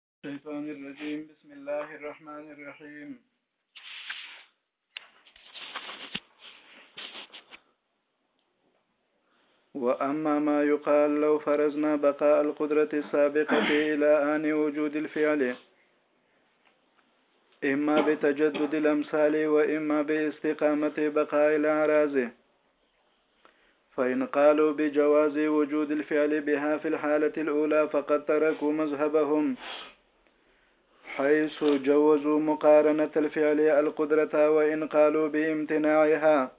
الشيطان الرجيم بسم الله الرحمن الرحيم وأما ما يقال لو فرزنا بقاء القدرة السابقة إلى آن وجود الفعل إما بتجدد الأمثال وإما باستقامة بقاء الأعراض فإن قالوا بجواز وجود الفعل بها في الحالة الأولى فقد تركوا مذهبهم حيث جوزوا مقارنة الفعل القدرة وإن قالوا بامتناعها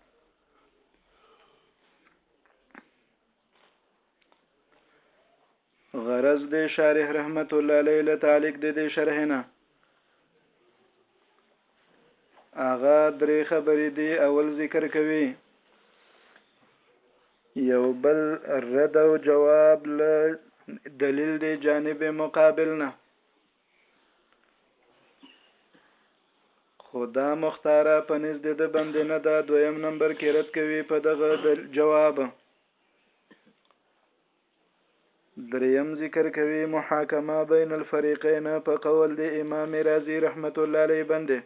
غرض د شارح رحمت الله علیه له تعلیق د دې شرح نه هغه درې خبرې دی اول ذکر کوي یو بل رد او جواب له دلیل دی جانب مقابل نه خدا مختاره په نس د بند نه دا دویم نمبر کې رد کوي په دغه جواب دریم ذکر کوي محاکمه بین الفریقین په قول د امام رازی رحمت الله علیه باندې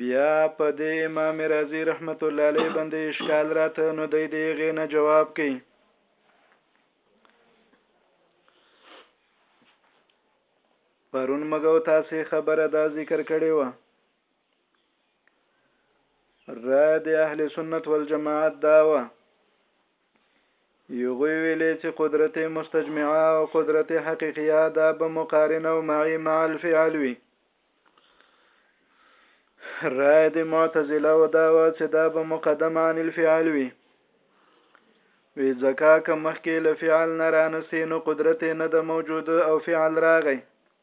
بیا په دې امام رازی رحمت الله علیه باندې اشکال راته نو د دې غینه جواب کړي پرون مګو تاسو خبره دا ذکر کړې و را د اهل سنت والجماعت داوه یغوی ویلې چې قدرت مستجمعه او قدرت حقیقیه دا به مقارن او معی مع الفعل وي رای د معتزله و دا و چې دا به مقدم عن الفعل وي وی ځکه که مخکې له فعل نه رانسي نو قدرت نه د موجود او فعل راغی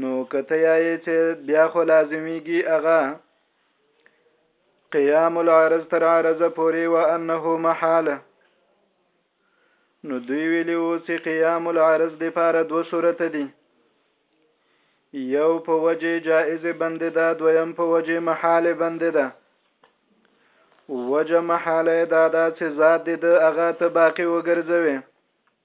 نو کته یې چې بیا خو لازمیږي هغه قیام العرض تر عرض پورې و انه محاله نو دوی ویلی وو چې قیام العرض د پاره دو صورت دي یو په وجه جائز بند ده دویم په وجه محال بند ده وجه محاله دا دا چې ذات د هغه ته باقی وګرځوي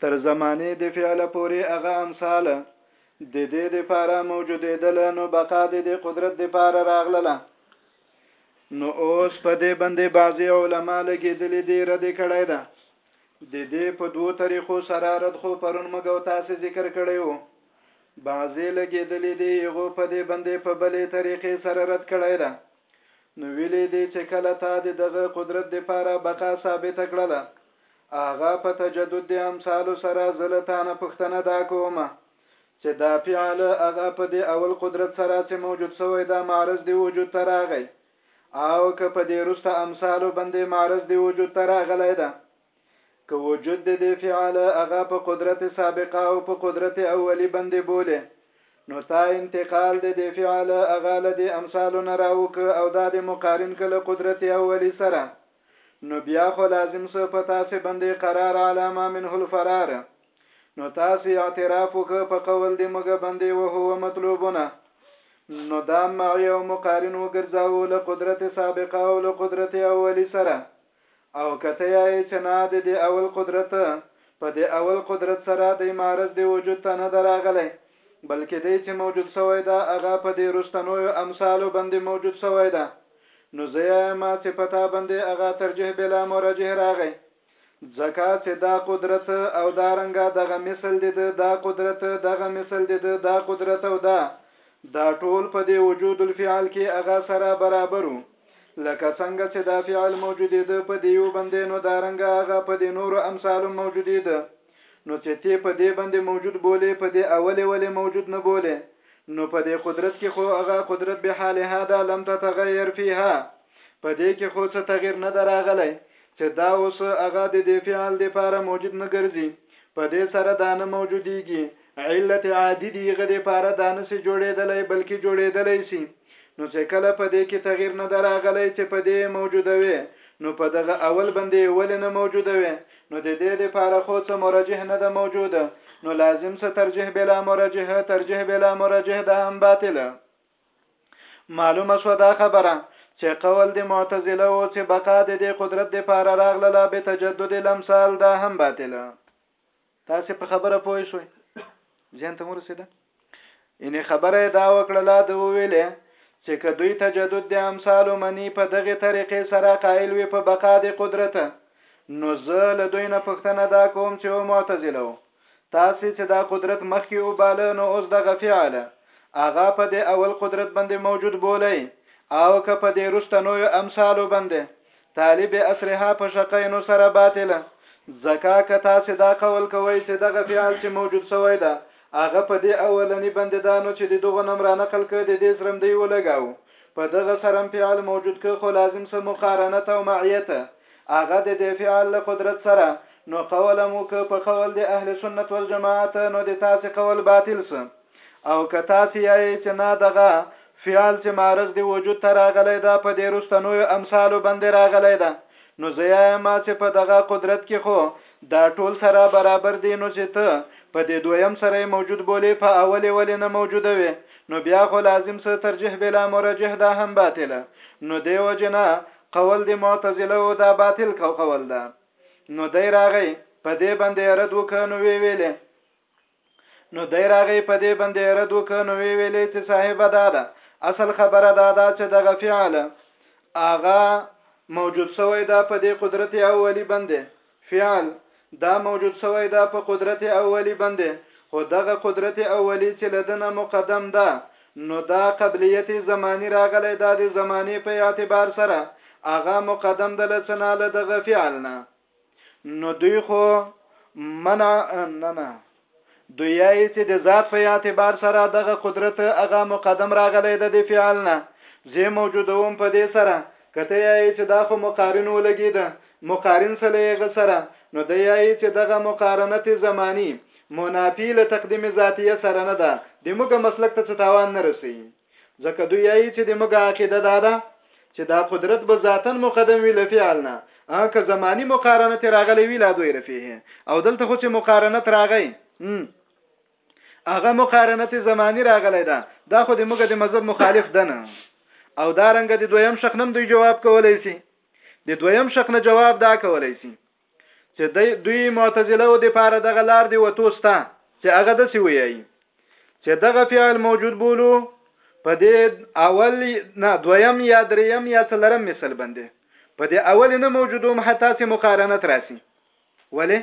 تر زمانې د فعله پورې هغه امثال د دې دپاره موجودېدل نو بقا د دې قدرت دپاره راغلله نو اوس په دې باندې بعضې علما لګېدلي دي رد کړی ده د دې په دوو طریقو سره رد خو پرون موږ او تاسې ذکر کړی وو بعضې لګېدلي دي هغو په دې باندې په بلې طریقې سره رد کړی ده نو ویلي دي چې کله تا د دغه قدرت دپاره بقا ثابته کړله هغه په تجدد د امثالو سره زه له تانه پوښتنه دا کوم چې دا فعل هغه په دې اول قدرت سره چې موجود سوی دا معرض د وجود ته راغی او که په دې روسته امثالو بندې معرض د وجود ته راغلی ده که وجود د دې فعال هغه په قدرت سابقه او په قدرت اولی بندې بولې نو تا انتقال د دې فعال هغه له دې امثالو نه راوک او دا د مقارن کله قدرت اولی سره نو بیا خو لازم سه په تاسې بندې قرار علامه منه الفرار نو تاسې اعتراف وک په قول د موږ بندې وهو مطلوبونه نو دا معی او مقارن وګرځاو له قدرت سابقه او له قدرت اولی سره او که ته یاې چه نه د دې اول قدرت په دې اول قدرت سره دی معرض د وجود ته نه ده راغلی بلکه دی چه موجود شوی ده هغه په دې روستنویو امثالو باندې موجود شوی ده نو زه یایم چه په تا باندې هغه ترجیح بلا مرجح راغی ځکه چه دا قدرت او دا رنګه دغه مثل د ده دا قدرت دغه مثل د ده دا قدرت او دا دا ټول په دې وجود الفعل کې هغه سره برابر وو. لکه څنګه چې دا فعل موجودیده په دې یو بندې نو دا رنګ هغه په دې نورو امثالو موجودیده نو چې تی په دې باندې موجود بولې په دې اولې ولې موجود نه بولې نو په دې قدرت کې خو هغه قدرت به حالها دا لم تتغیر فيها په دې کې خو څه تغیر نه دراغلی چې دا اوس هغه د دې فعل لپاره موجود نه ګرځي په دې سره دا نه موجودیږي علت عادي دي هغه دې پاره دا نه سي جوړيدلای بلکي جوړيدلای سي نو څه کله په دې کي تغير نه ده راغلای چه په دې يې موجودوې نو په دغه اول بندې يې ولي نه موجودوې نو د دې دې پاره خو څه مرجح نه ده موجود نو لازم څه ترجيح بلا مرجح ترجيح بلا مرجح دا هم باطله معلومه شو دا خبره چې قول د معتزله او چې بقا د دې قدرت د پاره راغله لا به تجدد لمثال دا هم باطله تاسو په خبره پوه شوي ځین ته ورسېده ان خبره دا وکړه د ویلې چې که دوی تجدد د امثال منی په دغه طریقې سره قائل وي په بقا د قدرت نو زه له دوی نه پښتنه دا کوم چې او معتزله تاسو چې دا قدرت مخکې وباله نو اوس دغه فعل هغه په د اول قدرت باندې موجود بولئ او که په د رستنوی امثال باندې طالب اصرها په شقینو سره باطله ځکه که تاسې دا قول کوئ چې دغه فعل چې موجود شوی ده هغه په دې اولني بندیدانو چې د دغو نم را نقل که د دې سرمدی ولګاو په دغه سرم فعل موجود که خو لازم سه مقارنت او معیت هغه د دې فعل له قدرت سره نو قولم وکه په قول د اهل سنت والجماعت نو د تاسې قول باطل سه. او که تاسې یایې چې نه دغه فعل چې معرض دی وجود ته راغلی ده په دې رستنویو امثالو باندې راغلی ده نو زه یایم چې په دغه قدرت کې خو دا ټول سره برابر دي نو چې ته په دې دویم سره موجود بولې په اولې ولې نه موجوده وي نو بیا خو لازم سه ترجیح بلا مرجح دا هم باطله نو دی وجنه قول د معتزله او دا باطل کو قول ده نو دی راغی په دې باندې رد وکړ نو وی ویلې نو دی راغی په دې بندې یې رد وکړ نو ویې ویلې چې صاحبه دا ده اصل خبره دا ده چې دغه فعل هغه موجود سوی دا په دې قدرت اولی بندې فعل دا موجود سوی دا په قدرت اولی بندې خو دغه قدرت اولی چې لدنه مقدم ده نو دا قبلیت زمانی راغلی دا د زمانی په اعتبار سره هغه مقدم د لڅنا له دغه فعل نه نو دوی خو منع نه نه دوی یې چې د ذات په اعتبار سره دغه قدرت هغه مقدم راغلی د دې فعل نه زه موجودوم په دې سره کته یې چې دا خو مقارن ولګید مقارن سره یې سره نو د یې چې دغه مقارنت زمانی منافی له تقدیم ذاتیه سره نه ده د موږ مسلک ته تاوان نه رسي ځکه دوی یایي چې د موږ عقیده دا ده چې دا قدرت به ذاتن مقدم وي لفعل نه اه که زمانی مقارنه ته راغلی وی لا دوی رفیه او دلته خو چې مقارنه راغی هغه مقارنه ته زمانی راغلی ده دا خو د موږ د مذهب مخالف ده نه او دا رنګ د دویم شق نم دوی جواب کولای شي د دویم شق نه جواب دا کولای شي چې د دوی معتزله او د پاره دغه لار دی وتو ستا چې هغه د سی ویایي چې دغه فعل موجود بولو په دې اول نه دویم یا دریم یا څلرم مثال باندې په دې اول نه موجودوم حتی چې مقارنت راسي ولی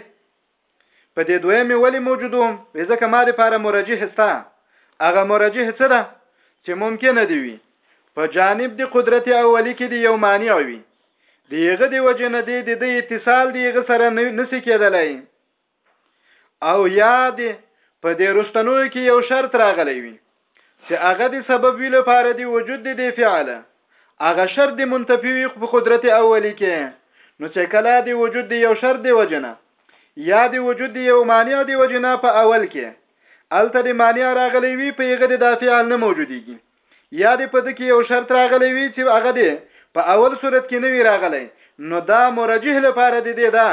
په دې دویم ولی موجودوم ځکه ما لپاره مرجح ستا هغه مرجح څه ده چې ممکن دی وي په جانب د قدرت اولی کې دی یو مانع وي دیغه دی وجه نه دی د اتصال دیغه سره نسی کېدلای او یاد په دې رستنو کې یو شرط راغلی وي چې هغه د سبب وی لپاره دی وجود دی فعل هغه شرط دی منتفی وي په قدرت اولی کې نو چې کله دی وجود دی یو شرط دی وجنه یا دی وجود دی یو مانع دی وجنه په اول کې الته دی مانع راغلی وي په یغه د دافع نه موجودیږي یا دې په ده کې یو شرط راغلی وي چې هغه دې په اول صورت کې نه وي راغلی نو دا مرجح لپاره دې دی دا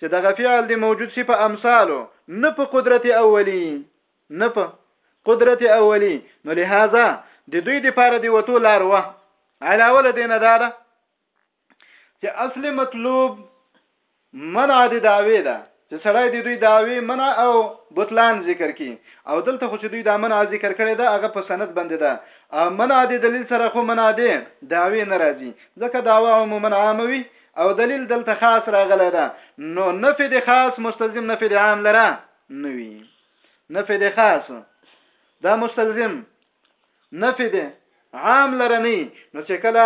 چې دغه فعل دې موجود شي په امثالو نه په قدرت اولی نه په قدرت اولی نو لهذا د دوی لپاره دی وته لار و علاوه لدین دا ده چې اصلي مطلوب منع د دعوی ده چې سړی د دوی دعوی منع او بطلان ذکر کی او دلته خو چې دوی دا منع ذکر کړي ده هغه په سند باندې ده او منع د دلیل سره خو منع ده دعوی نه راځي ځکه دعوا عموما عامه وي او دلیل دلته خاص راغلی ده نو نفي د خاص مستلزم نفي د عام لره نوي نفي د خاص دا مستلزم نفي دی عام لره نه نو چې کله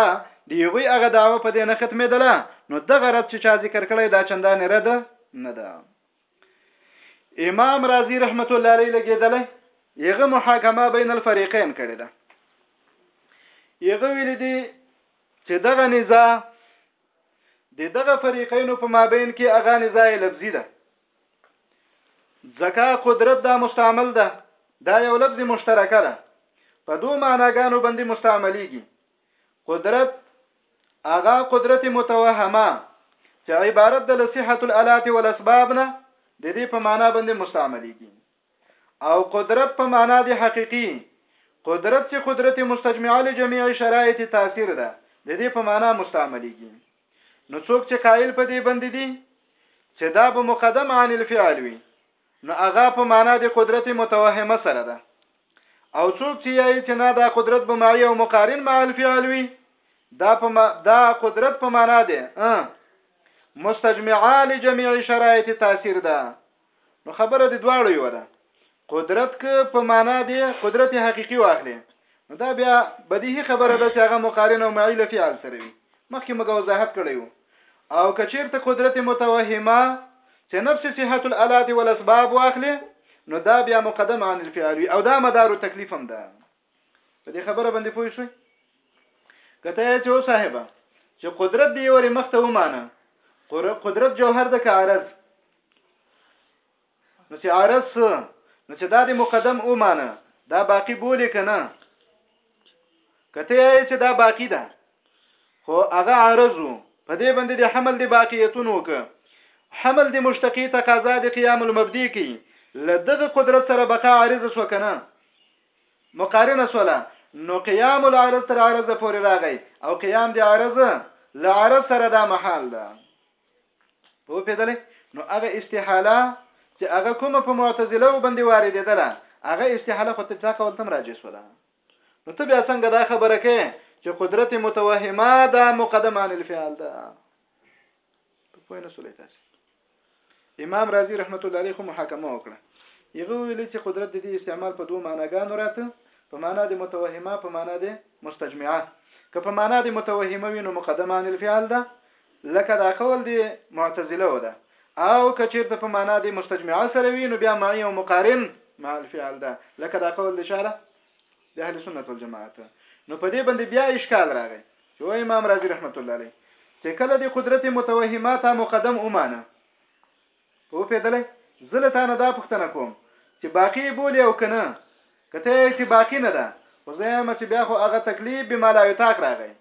د یوې هغه دعوه په دې نه ختمېدله نو دغه رد چې چا ذکر کړی دا چندانې رد نه ده امام رازی رحمت الله علیه لګېدلی یغه محاکمه بین الفریقین کړی ده یغه ویل دي چې دغه نزاع د دغه فریقینو په مابین کې اغه نزاع لفظي ده ځکه قدرت دا مستعمل ده دا یو لفظ مشترکه ده په دوه معناګانو باندې مستعمليږي قدرت اغا قدرت متوهمه چې عبارت د لصحت الالات والاسباب نه د دې په معنا باندې مستعمليږي او قدرت په معنا د حقيقي قدرت چې قدرت مستجمعه لجميع شرایط تاثیر ده د دې په معنا مستعمليږي نو څوک چې قائل په دې بند دي چې دا به مقدم عن الفعل وي نو هغه په معنا د قدرت متوهمه سره ده او څوک چې یې چې نه دا قدرت به معي او مقارن مع الفعل وي دا په ما... دا قدرت په معنا ده مستجمعه لجميع شرایط تاثیر ده نو خبره د دواړو یو ده قدرت که په معنا دی قدرت حقيقي واخلي نو دا بیا بدیهي خبره ده چې هغه مقارن او معیل فعل سره وي مخکې موږ وضاحت کړی وو او کچیرته قدرت متوهمه چې نفس صحت الالات والاسباب واخلي نو دا بیا مقدم عن الفعل او دا مدار تکلیف هم ده په دې خبره باندې پوه شوي کته چې او صاحب چې قدرت دی ورې مخته ومانه قدرت جوهر د کارز نو چې عرض نو چې دا د مقدم ومانه دا باقی بولې کنه کته چې دا باقی ده خو هغه عرض په دې باندې د حمل دی باقیتون وک حمل دی مشتقی تقاضا د قیام المبدی کی لدغه قدرت سره بقا عارض وکنه مقارنه شوله نو قیام العرض تر عرض پورې راغی او قیام د عرض له عرض سره دا محال ده په پیدلې نو هغه استحاله چې هغه کومه په معتزله وبندي واردېدله هغه استحاله خو ته چا قول تم راجع شوله نو ته بیا څنګه دا خبره کې چې قدرت متوهمه دا مقدمه عن الفعل ده په پوه نه سولې تاسو امام رازی رحمت الله علیه محاکمه وکړه یغه ویل چې قدرت د دې استعمال په دوه معناګانو راته په معنا د متوهمه په معنا د مستجمعه که په معنا د متوهمه وي نو مقدمه عن الفعل ده لکه دا قول دی معتزله وده او کچیرته په معنا د مستجمعه سره وي نو بیا معي او مقارن مع الفعل ده لکه دا قول دی شاله د اهل سنت والجماعت نو په دې باندې بیا اشکال راغی چې او امام رازی رحمت الله علیه چې کله د قدرت متوهمه تا مقدم ومانه په پیدلې زله تا نه دا پښتنه کوم چې باقی بولی او کنه کته چې باقی نه ده خو زه یم چې بیا خو هغه تکلیف به مالایو تاک راغی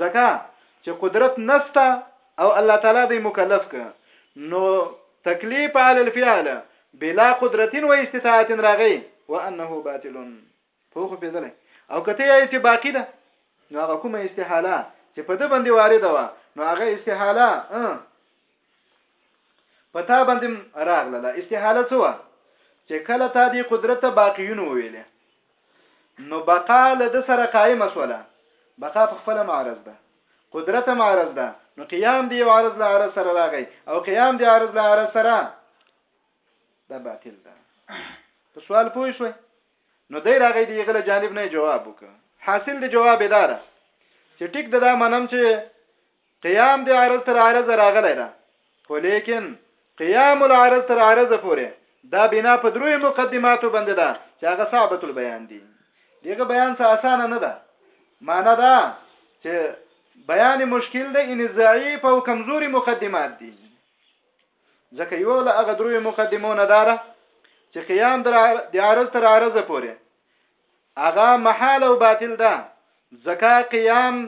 ځکه چې قدرت نسته او الله تعالی دی مکلف که نو تکلیف علی الفعل بلا قدرت و استطاعت راغی وانه باطل په خو پیدل او کته یې چې باقی ده نو هغه کومه استحاله چې په د باندې وارده و نو هغه استحاله په تا باندې راغله استحاله څه وه چې کله تا دې قدرت ته باقیون وویلې نو بقا له د سره قائمه سوله بقا په خپل معرض ده قدرت معرض ده نو قیام دی عرض له عرض سره راغی او قیام دی عرض له عرض سره دا باطل ده په سوال پوه شوي نو دی راغی دی غل جانب نه جواب وکړه حاصل د جواب اداره چې ټیک د دا منم چې قیام د عرض تر عرضه راغلی ده خو لیکن قیام العرض تر عرضه پورې دا بنا په دروي مقدماتو باندې ده چې هغه صعبه البیان دي دغه بیان څه اسانه نه ده معنا دا چې بیان مشکل ده ان ضعیف او کمزوري مقدمات دي ځکه یو له هغه دروي مقدمو نه داره چې قیام د عرض تر عرضه پورې هغه محال او باطل ده ځکه قیام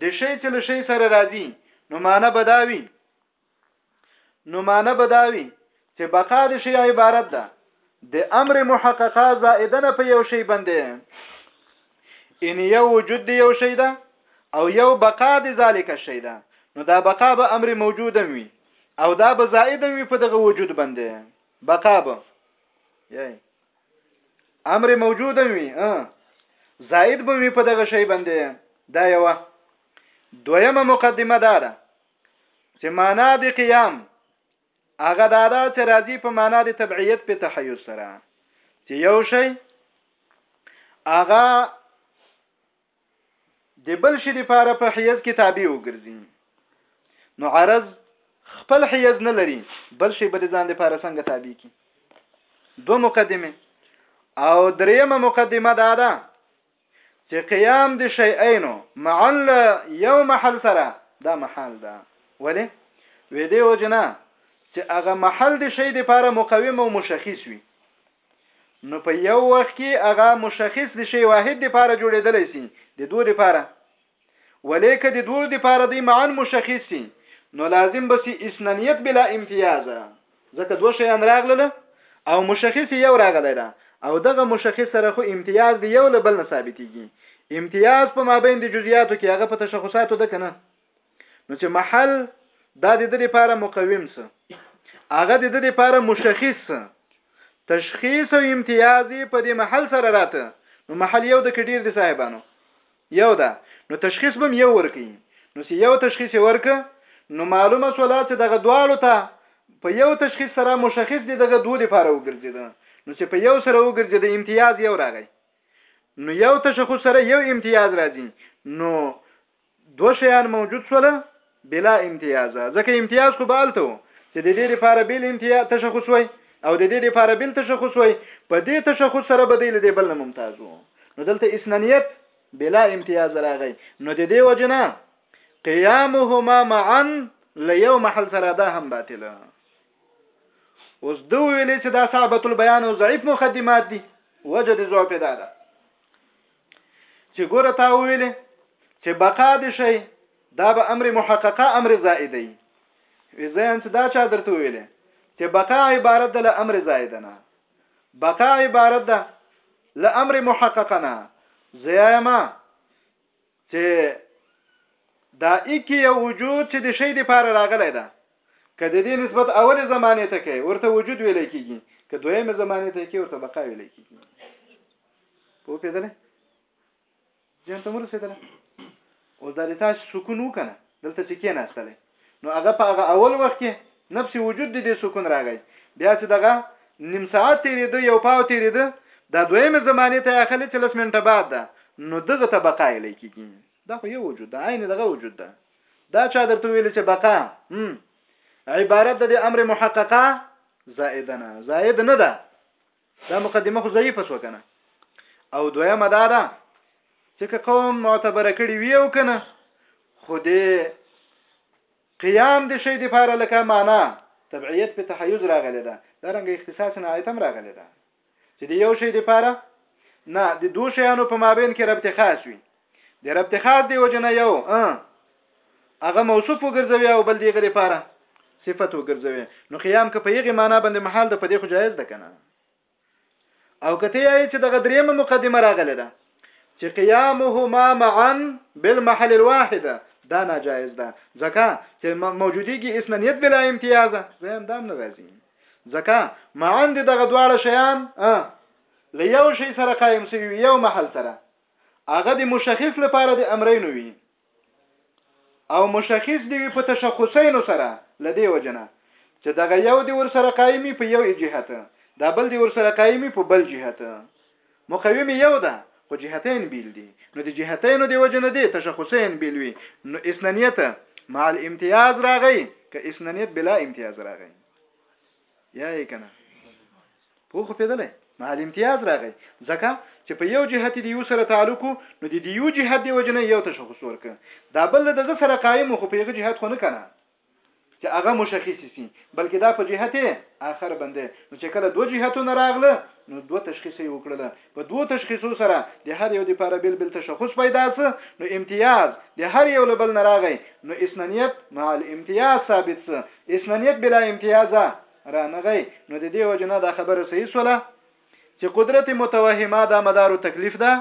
د شی چې له شی سره راځي نو معنی بداوي نو معنی بداوي چې بقا د شی عبارت ده د امر محققه زائدنه په یو شی باندې ان یو وجود دی یو شی ده او یو بقا د ذالک شی ده نو دا بقا به امر موجودم وي او دا به زائدم وي په دغه وجود باندې بقا به یی امر موجود وي زائد به وي په دغه شی باندې دا یو دویمه مقدمه دا ده چې معنا د قیام هغه دا ده چې راځي په معنا د تبعیت په تحیز سره چې یو شی هغه د بل شي لپاره په حیز کې تابع وګرځي نو عرض خپل حیز نه لري بل شي به ځان لپاره څنګه تابع کی دو مقدمه او دریمه مقدمه دا ده چې قیام د شیئینو معا له یو محل سره دا محل ده ولی وې دی وجنه چې هغه محل د شی لپاره مقوم او مشخص وي نو په یو وخت کې هغه مشخص د شی واحد د پاره جوړېدلی سي د دوه د پاره ولې که د دوه د پاره دی معن مشخص سي نو لازم به سي اسنانیت بلا امتیاز ځکه دوه شیان راغله او مشخص یو راغلی ده او دغه مشخص سره خو امتیاز دی یو له بل نه ثابتېږي امتیاز په مابین د جزئیاتو کې هغه په تشخصاتو ده کنه نو چې محل دا د دې لپاره مقوم سه هغه د دې لپاره مشخص سه تشخیص او امتیاز په دې محل سره راته نو محل یو د کډیر دي صاحبانو یو دا نو تشخیص بم یو ورکی نو چې یو تشخیص ورک نو معلومه سولا چې دغه دواړو ته په یو تشخیص سره مشخص دي دغه دوه لپاره وګرځیدل نو چې په یو سره وګرځي د امتیاز یو راغی نو یو تشخص سره یو امتیاز راځي نو دوه شیان موجود سول بلا امتیاز ځکه امتیاز خو به الته چې د دې لپاره بیل امتیاز تشخص وای او د دې لپاره بیل تشخص وای په دې تشخص سره به دی لدې بل نه ممتاز وو نو دلته اسنانیت بلا امتیاز راغی نو د دې وجنه قیامهما معا لیو محل سره دا هم باطله اوس دوه ویلې چې دا صعبه البیان او ضعیف مقدمات دي وجه د ضعف ده چې ګوره تا وویلې چې بقا دې شي دا به امر محققه امر زائد دی وزیان چې دا چا درته ویلې چې بقا عبارت ده له امر زائد نه بقا عبارت ده له امر محققه نه زیاما چې دا اکی یو وجود چې د شی د پاره راغلی ده کله دې نسبت اول زمانه ته کوي ورته وجود ویل کیږي که دویمه زمانه ته کوي ورته بقا ویل کیږي په پیدل جان ته ورسېدل اوس دا د تاسو سکون وکنه دلته چې کې ناستلې نو هغه په هغه اول وخت کې نفس وجود دې سکون راغی بیا چې دغه نیم ساعت تیرېده یو پاو تیرېده دا دویمه زمانه ته اخلي چې لس منټه بعد ده نو دغه ته بقا یې لیکيږي دا خو یو وجود ده عین دغه وجود ده دا چا درته ویل چې بقا هم عبارت د امر محققه زائد نه زائد نه ده دا مقدمه خو ضعیفه شو کنه او دویمه دا ده چې که قوم معتبر کړي وی او کنه خو دې قیام د شی د پاره لکه معنا تبعیت په تحیز راغلی ده دا رنګ اختصاص نه آیتم راغلی ده چې د یو شی د پاره نه د دوه شیانو په مابین کې ربط خاص وي د ربط خاص دی وجنه یو هغه موصوف وګرځوي او بل دیغه لپاره صفت وګرځوي نو قیام که په یغه معنا باندې محل د پدې خو جایز ده کنه او کته یې چې دغه دریمه مقدمه راغله ده چې قیامهما معا بالمحل الواحد دا ناجایز ده ځکه چې موجودیږي اسنانیت بلا امتیاز زم دام نه راځي ځکه معا دغه دواړه شیان له یو شی سره قائم شوی یو محل سره هغه د مشخص لپاره د امرینو وي او مشخص دی وي په تشخصینو سره لدی وجنه چې دغه یو دی ور سره قایمي په یو جهت دا بل دی ور سره قایمي په بل جهت مقوم یو ده خو جهتین بیل دي نو د جهتینو دی وجنه دي تشخصین بیل وي نو اسننیت مع الامتیاز راغی که اسننیت بلا امتیاز راغی یا یې کنه په خو پیدلې ما د امتیاز راغی ځکه چې په یو جهت دی یو سره تعلق نو د یو جهت دی وجنه یو تشخص ورک دا بل د زه سره قائم خو په یو جهت خو نه کنه چې هغه مشخص سي بلکې دا په جهت اخر باندې نو چې کله دوه جهتونه راغله نو دوه تشخیص یې وکړله په دوو تشخیصو سره د هر یو دپاره بېل بېل تشخص پیدا سو نو امتیاز د هر یو له بل نه راغی نو اثننیت مع الامتیاز ثابت سو اثننیت بلا امتیازه رانغی نو د دې وجې نه دا خبره صحیح سوله چه قدرت متوهمه دا مدار تکلیف ده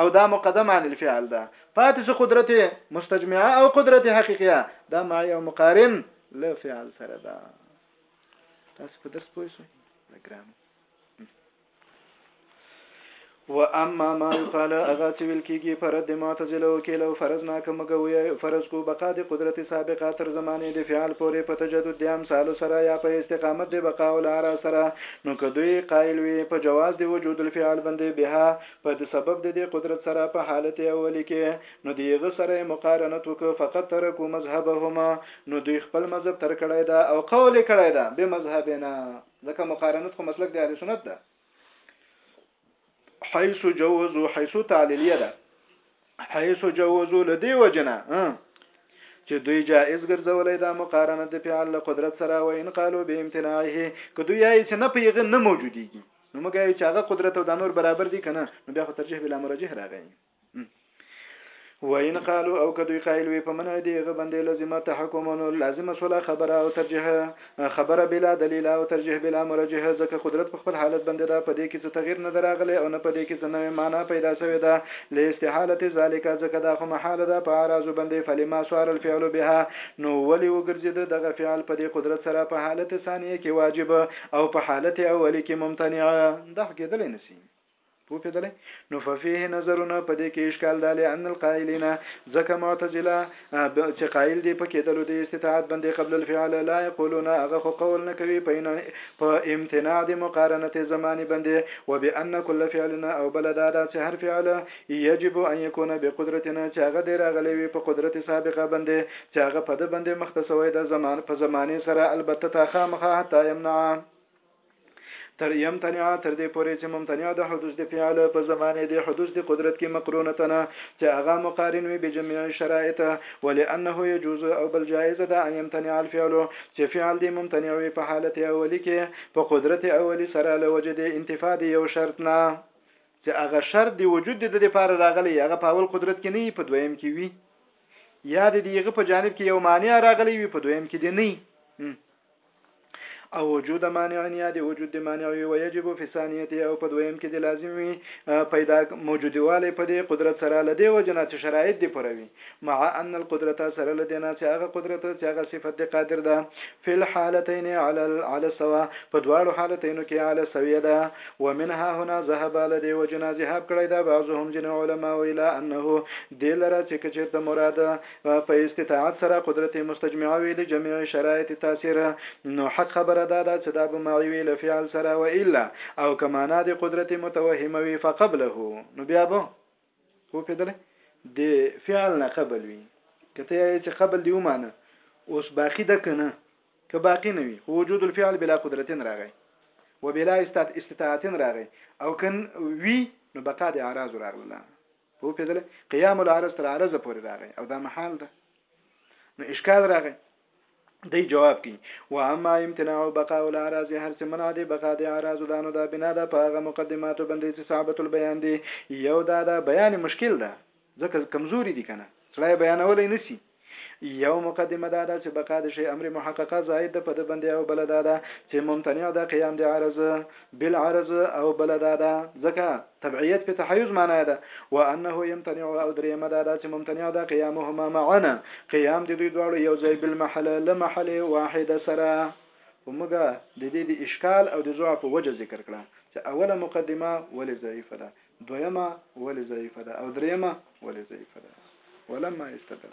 او دا مقدم عن الفعل ده پاتې سو قدرت مستجمعه او قدرت حقیقیه دا معی او مقارن له فعل سره ده تاسو په درس پوه شئ ګرانو و اما ما يقال اغا چې ویل کیږي پر رد معتزله او کېلو فرض ناکه موږ وي فرض کو بقا د قدرت سابقه تر زمانه د فعال پورې په تجدد د امثال سره یا په استقامت د بقا او لارا سره نو که دوی قائل وي په جواز د وجود الفعال باندې بها په د سبب د دې قدرت سره په حالت اولی کې نو د یغه سره مقارنت وک فقط ترکو مذهبهما نو دوی خپل مذهب تر کړی دا او قول کړی دا به مذهبنا ځکه مقارنت خو مسلک د اهل سنت ده حيث جوزو حيث تعليليه ده حيث جوزو لدی وجنا چې دوی جائز ګرځولې دا مقارنه د فعل له قدرت سره و ان قالو به امتناعه که دوی یې چې نه پیغه نه موجوديږي نو موږ یې چې هغه قدرت او د نور برابر دي کنه نو بیا خو ترجیح بلا مرجح راغی و ان قالو او کدوی قائل وی په منع دی غ باندې لازمه تحکمون لازمه سولا خبره او ترجیح خبره بلا دلیل او ترجیح بلا مرجح ځکه قدرت په خپل حالت باندې دا په دې کې څه تغیر نه دراغلی او نه په دې کې څه نوې معنا پیدا شوې ده لاستحالت ذالک ځکه دا خو محال ده په اراز باندې فلما سوار الفعل بها نو ولی وګرځید دغه فعل په دې قدرت سره په حالت ثانیه کې واجب او په حالت اولی کې ممتنع ده کېدلی نسی پوپیدلې نو ففيه نظرونه په دې کې اشکال دالې ان القائلین ځکه معتزله چې قائل دي په کېدلو د استطاعت باندې قبل الفعل لا یقولون هغه خو قول نه کوي په امتناع د مقارنه زمانه باندې وبان كل فعلنا او بل دا دا چې هر فعل یجب ان يكون بقدرتنا چې هغه د راغلي وي په قدرت سابقه باندې چې هغه په د باندې مختصوي د زمان په زمانه سره البته تا خامخه حتی يمنع تر يمتنع تر دې پورې چې ممتنع د حدوث د فعل په زمانه د حدوث د قدرت کې مقرونه تنه چې هغه مقارن وي بجميع شرایط ولانه يجوز او بل جائز ده ان يمتنع الفعل چې فعل دې ممتنع وي په حالت اولی کې په قدرت اولی سره له وجه د انتفاع د یو شرط نه چې هغه شرط دی وجود د دې لپاره راغلی هغه په اول قدرت کې نه په دویم کې وي یا د دیغه په جانب کې یو معنی راغلی وي په دویم کې دی نه او وجود مانع یا د وجود د مانع وي ويجب فی ثانیه او په دویم کې د لازم وي پیدا موجودواله په دې قدرت سره لدی وجنه چې شرایط دی پروي مع ان القدرت سره لدی نه چې هغه قدرت چې هغه صفت د قادر ده فی الحالتین علی علی سوا په دواړو حالتینو کې علی سویه ده ومنها هنا ذهب لدی وجنه ذهاب کړی دا بعضهم جن علماء الى انه دلره چې کچرته مراد که په استطاعت سره قدرت مستجمعه وي لجميع شرائط تاثير نو حق خبره دا ده چې دا به معي وي له فعل سره والا او که معنا د قدرت متوهمه وي فقبله نو بیا به پوهېدلی د فعل نه قبل وي که ته یې چې قبل دی ومانه اوس باقي ده که نه که باقي نه وي خو وجود الفعل بلا قدرت راغی وبلا استطاعت راغی او که وي نو بقا د اعراض راغله وپېدله قیام العرض تر عرضه پورې راغی او دا محال ده نو اشکال راغی دی جواب کی و اما امتناع بقاء الاعراض هر څه منع دی بقا دی اعراض دانو دا بنا ده په هغه مقدمات باندې چې صعبت البيان دی یو دا دا بیان مشکل ده ځکه کمزوري دي کنه سړی بیانولای نسی یو مقدمه دا ده چې بقا د شی امر محققه زائد ده په د بندې او بل دا ده چې ممتنع ده قیام د عرض بالعرض او بل دا ده ځکه تبعیت په تحیز معنی ده وانه یمتنع او دریم دا ده چې ممتنع ده قیامهما معنا قیام د دوی دواړو یو ځای بالمحل لمحل واحد سره ومګه د دې د اشکال او د ضعف وجه ذکر کړه چې اوله مقدمه ولې ضعیفه ده دویمه ولې ضعیفه ده او دریمه ولې ضعیفه ده ولما استدل